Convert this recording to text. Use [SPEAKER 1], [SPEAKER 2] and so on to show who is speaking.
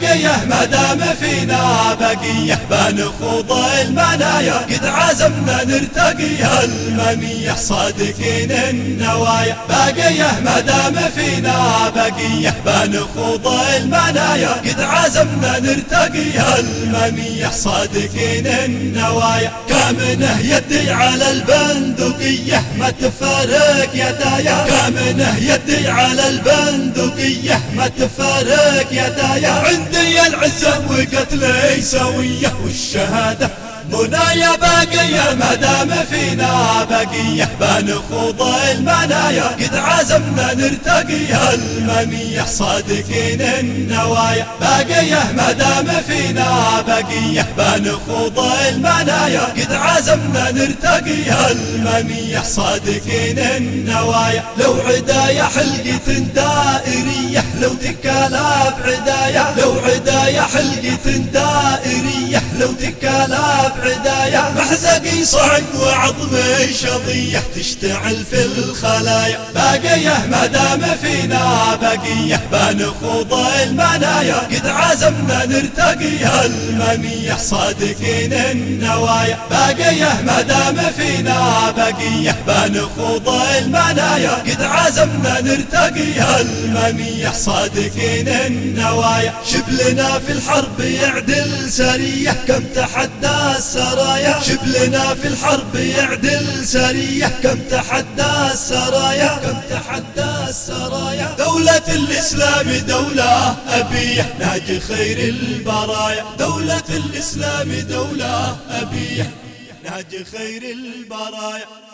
[SPEAKER 1] باقية ما دام فينا بقية. بنخوض المنايا قد عزمنا نرتقي. المنية صادقين النوايا. باقية ما دام فينا بقية. بنخوض المنايا قد عزمنا نرتقي. المنية صادقين النوايا. كامنه يدي على البندقية؟ ما تفارق يدايا كامنه يدي على البندقية. ما تفارق يدايا عندي العزة وقتلي سوية. والشهادة منايا باقية ما دام فينا بقية بنخوض المنايا قد عزمنا نرتقي. المنية صادقين النوايا. باقية ما دام فينا بقية بنخوض المنايا قد عزمنا نرتقي. المنية صادقين النوايا. لو عدايا حلقة دائرية. لو تكالا بعدايا لو عدايا حلقة دائرية لو تكالا بعدايا محزقي صعد وعظمي شظية. تشتعل في الخلايا باقية ما دام فينا بقية. بنخوض المنايا قد عزمنا نرتقي المنية. صادقين النوايا باقية ما دام فينا بقية. بنخوض المنايا قد عزمنا نرتقي المنية. صادقين النوايا. شبلنا في الحرب يعدل سرية. كم تحدى السرايا. شبلنا في الحرب يعدل سرية. كم تحدى السرايا. كم تحدى السرايا. دولة الإسلام دولة أبية. ناجي خير البرايا. دولة الإسلام دولة أبية. ناجي خير البرايا.